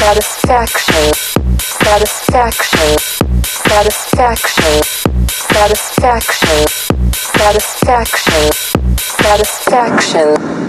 satisfaction. Satisfaction. Satisfaction. Satisfaction. Satisfaction. Satisfaction.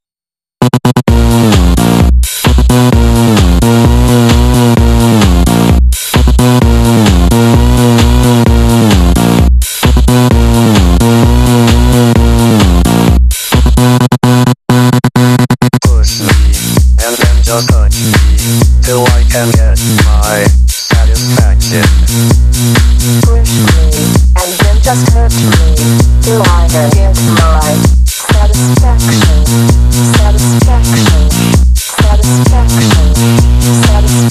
Push me, and then just hurt me, my satisfaction. Satisfaction. Satisfaction. Satisfaction.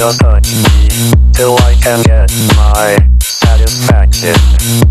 Just touch me till I can get my satisfaction.